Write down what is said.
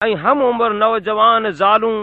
ऐं हम उमिरि नौजवान ज़ालूं